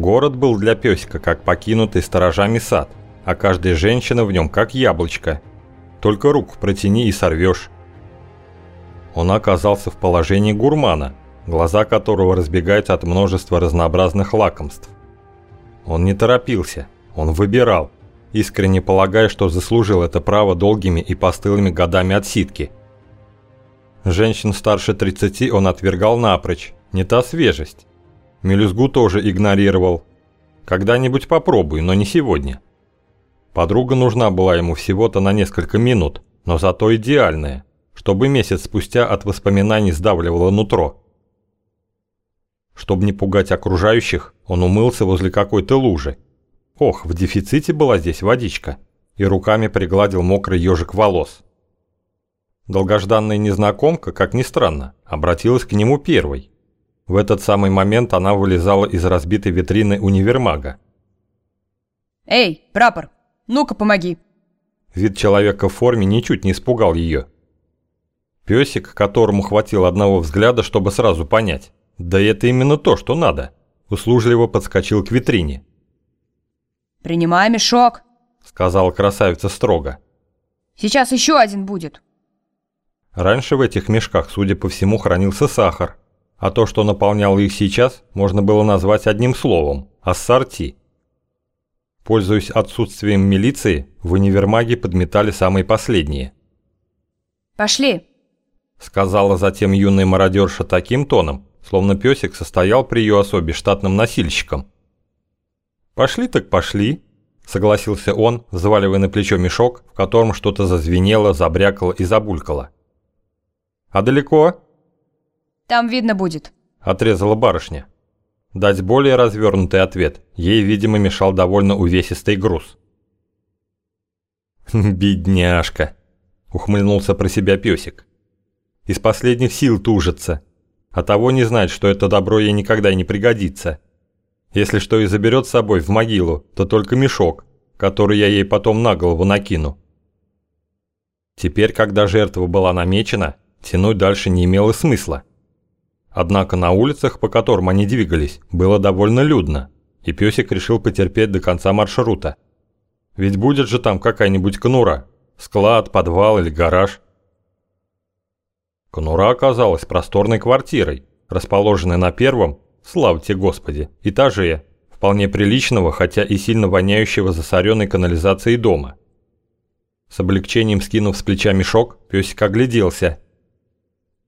Город был для пёсика как покинутый сторожами сад, а каждая женщина в нем как яблочко. Только руку протяни и сорвешь. Он оказался в положении гурмана, глаза которого разбегаются от множества разнообразных лакомств. Он не торопился, он выбирал, искренне полагая, что заслужил это право долгими и постылыми годами отсидки. Женщин старше 30 он отвергал напрочь, не та свежесть. Мелюзгу тоже игнорировал. Когда-нибудь попробую, но не сегодня. Подруга нужна была ему всего-то на несколько минут, но зато идеальная, чтобы месяц спустя от воспоминаний сдавливало нутро. Чтобы не пугать окружающих, он умылся возле какой-то лужи. Ох, в дефиците была здесь водичка. И руками пригладил мокрый ежик волос. Долгожданная незнакомка, как ни странно, обратилась к нему первой. В этот самый момент она вылезала из разбитой витрины универмага. «Эй, прапор, ну-ка помоги!» Вид человека в форме ничуть не испугал ее. Песик, которому хватило одного взгляда, чтобы сразу понять. Да это именно то, что надо. Услужливо подскочил к витрине. «Принимай мешок», — сказала красавица строго. «Сейчас еще один будет». Раньше в этих мешках, судя по всему, хранился сахар, а то, что наполняло их сейчас, можно было назвать одним словом – ассорти. Пользуясь отсутствием милиции, в универмаге подметали самые последние. «Пошли», – сказала затем юная мародерша таким тоном, словно песик состоял при ее особе штатным носильщиком. «Пошли так пошли», – согласился он, взваливая на плечо мешок, в котором что-то зазвенело, забрякало и забулькало. «А далеко?» «Там видно будет», – отрезала барышня. Дать более развернутый ответ ей, видимо, мешал довольно увесистый груз. «Бедняжка!» – ухмыльнулся про себя песик. «Из последних сил тужится, а того не знать, что это добро ей никогда не пригодится. Если что и заберет с собой в могилу, то только мешок, который я ей потом на голову накину». Теперь, когда жертва была намечена, тянуть дальше не имело смысла. Однако на улицах, по которым они двигались, было довольно людно, и песик решил потерпеть до конца маршрута. Ведь будет же там какая-нибудь конура, склад, подвал или гараж. Конура оказалась просторной квартирой, расположенной на первом, славьте господи, этаже, вполне приличного, хотя и сильно воняющего засоренной канализацией дома. С облегчением скинув с плеча мешок, песик огляделся.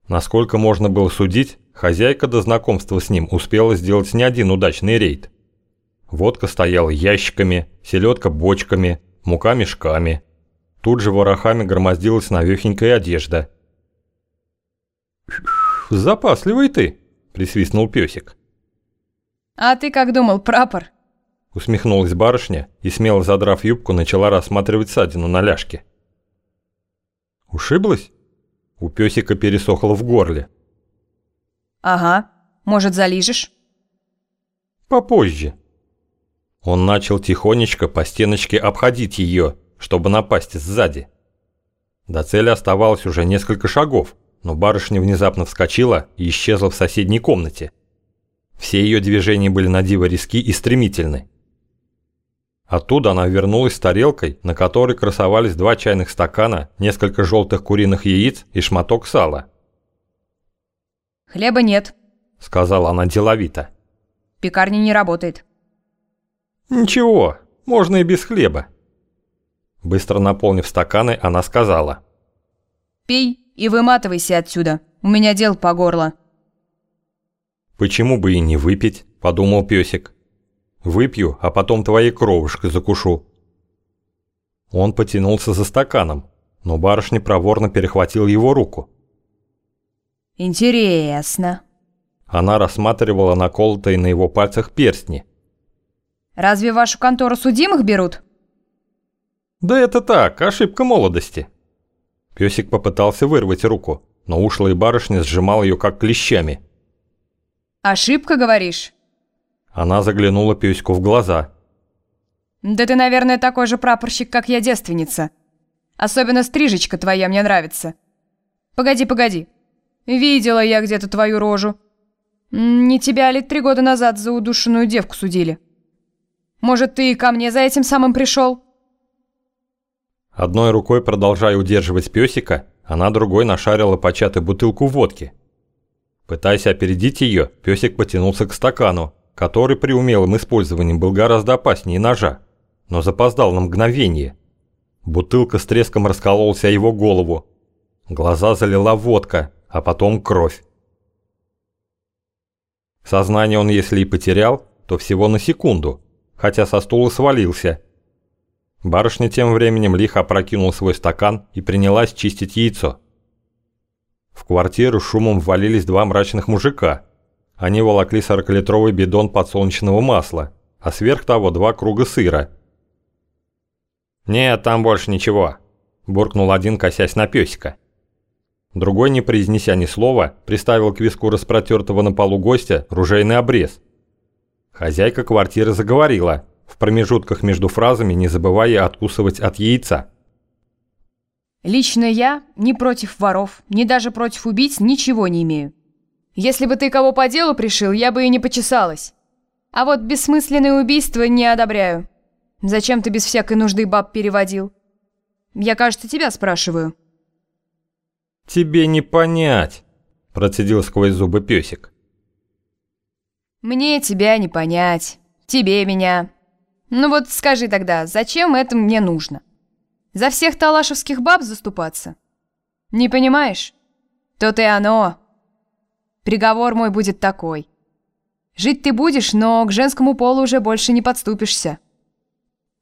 Насколько можно было судить, Хозяйка до знакомства с ним успела сделать не один удачный рейд. Водка стояла ящиками, селедка бочками, мука мешками. Тут же ворохами громоздилась навехенькая одежда. «Запасливый ты!» – присвистнул песик. «А ты как думал, прапор?» Усмехнулась барышня и, смело задрав юбку, начала рассматривать садину на ляжке. «Ушиблась?» У песика пересохло в горле. «Ага. Может, залижешь?» «Попозже». Он начал тихонечко по стеночке обходить ее, чтобы напасть сзади. До цели оставалось уже несколько шагов, но барышня внезапно вскочила и исчезла в соседней комнате. Все ее движения были на диво риски и стремительны. Оттуда она вернулась с тарелкой, на которой красовались два чайных стакана, несколько желтых куриных яиц и шматок сала. «Хлеба нет», — сказала она деловито. «Пекарня не работает». «Ничего, можно и без хлеба». Быстро наполнив стаканы, она сказала. «Пей и выматывайся отсюда, у меня дел по горло». «Почему бы и не выпить?» – подумал песик. «Выпью, а потом твоей кровушкой закушу». Он потянулся за стаканом, но барышня проворно перехватил его руку. «Интересно». Она рассматривала наколотые на его пальцах перстни. «Разве вашу контору судимых берут?» «Да это так, ошибка молодости». Песик попытался вырвать руку, но ушлая барышня сжимала ее как клещами. «Ошибка, говоришь?» Она заглянула песику в глаза. «Да ты, наверное, такой же прапорщик, как я девственница. Особенно стрижечка твоя мне нравится. Погоди, погоди. Видела я где-то твою рожу. Не тебя ли три года назад за удушенную девку судили? Может, ты и ко мне за этим самым пришел? Одной рукой продолжая удерживать песика, она другой нашарила початую бутылку водки. Пытаясь опередить ее, песик потянулся к стакану, который при умелом использовании был гораздо опаснее ножа, но запоздал на мгновение. Бутылка с треском раскололся о его голову. Глаза залила водка, а потом кровь. Сознание он, если и потерял, то всего на секунду, хотя со стула свалился – Барышня тем временем лихо опрокинула свой стакан и принялась чистить яйцо. В квартиру шумом ввалились два мрачных мужика. Они волокли 40-литровый бидон подсолнечного масла, а сверх того два круга сыра. «Нет, там больше ничего», – буркнул один, косясь на пёсика. Другой, не произнеся ни слова, приставил к виску распротертого на полу гостя ружейный обрез. Хозяйка квартиры заговорила – в промежутках между фразами не забывая откусывать от яйца. «Лично я ни против воров, ни даже против убийц ничего не имею. Если бы ты кого по делу пришил, я бы и не почесалась. А вот бессмысленное убийство не одобряю. Зачем ты без всякой нужды баб переводил? Я, кажется, тебя спрашиваю». «Тебе не понять», – процедил сквозь зубы песик. «Мне тебя не понять, тебе меня. Ну вот скажи тогда, зачем это мне нужно? За всех талашевских баб заступаться? Не понимаешь? То-то и оно. Приговор мой будет такой. Жить ты будешь, но к женскому полу уже больше не подступишься.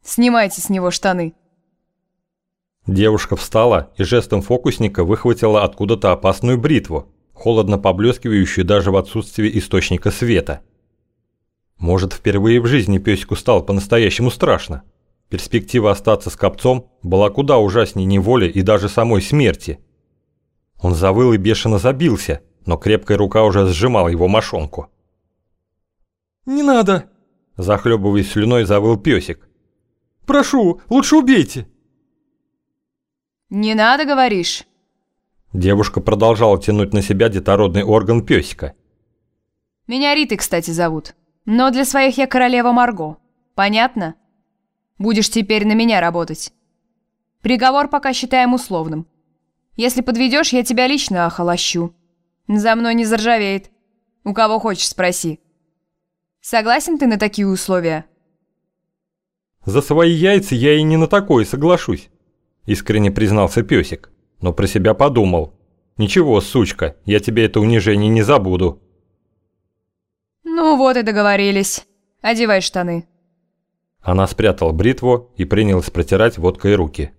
Снимайте с него штаны. Девушка встала и жестом фокусника выхватила откуда-то опасную бритву, холодно поблескивающую даже в отсутствии источника света. Может, впервые в жизни песику стало по-настоящему страшно. Перспектива остаться с копцом была куда ужаснее неволи и даже самой смерти. Он завыл и бешено забился, но крепкая рука уже сжимала его мошонку. «Не надо!» – захлебываясь слюной, завыл песик. «Прошу, лучше убейте!» «Не надо, говоришь?» Девушка продолжала тянуть на себя детородный орган песика. «Меня Ритой, кстати, зовут». Но для своих я королева Марго. Понятно? Будешь теперь на меня работать. Приговор пока считаем условным. Если подведешь, я тебя лично охолощу. За мной не заржавеет. У кого хочешь, спроси. Согласен ты на такие условия? За свои яйца я и не на такое соглашусь, искренне признался песик, но про себя подумал. Ничего, сучка, я тебе это унижение не забуду. «Ну вот и договорились. Одевай штаны». Она спрятала бритву и принялась протирать водкой руки.